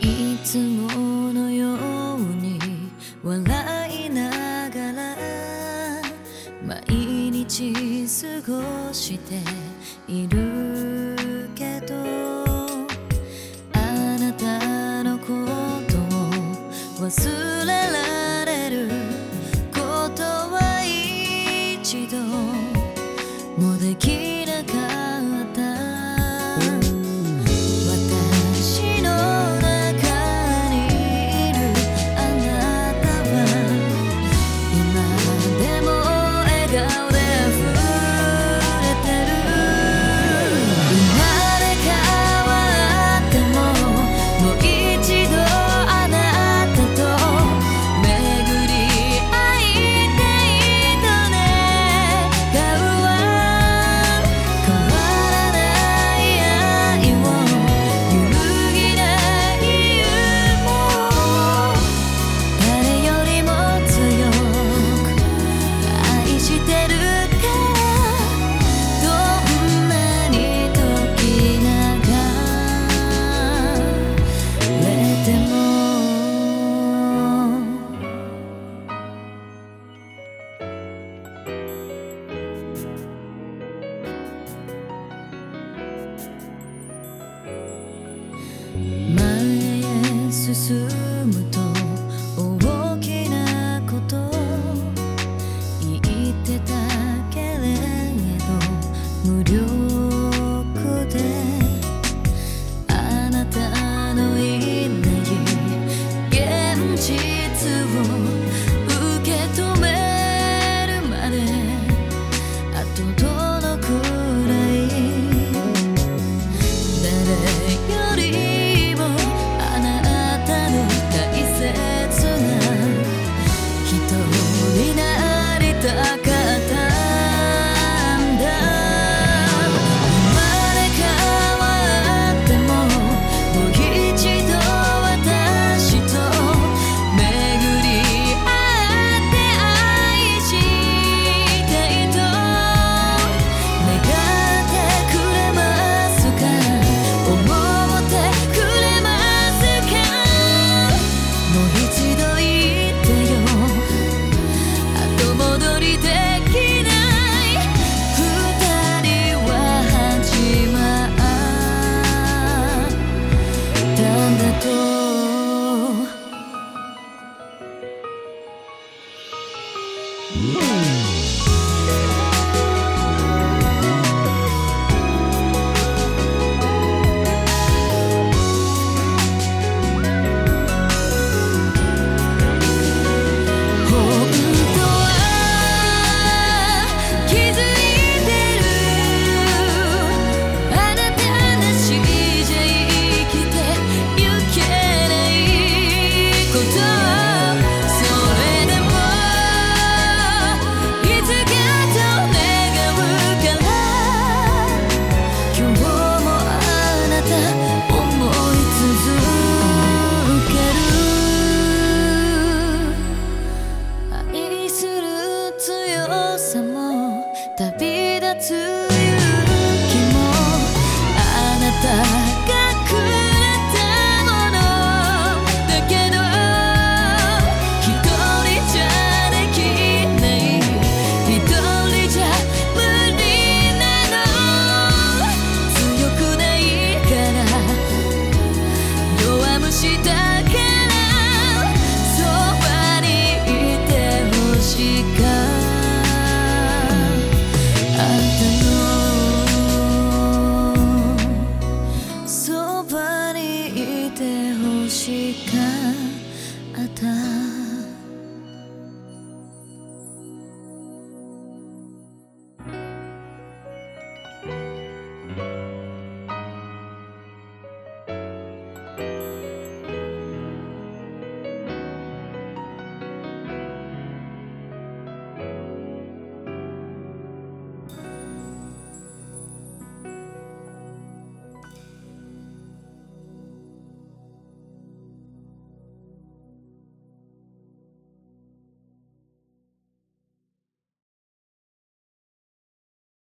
いつものように笑いながら毎日過ごしている忘れられることは一度もできなかった。Mm. 旅立つがあった。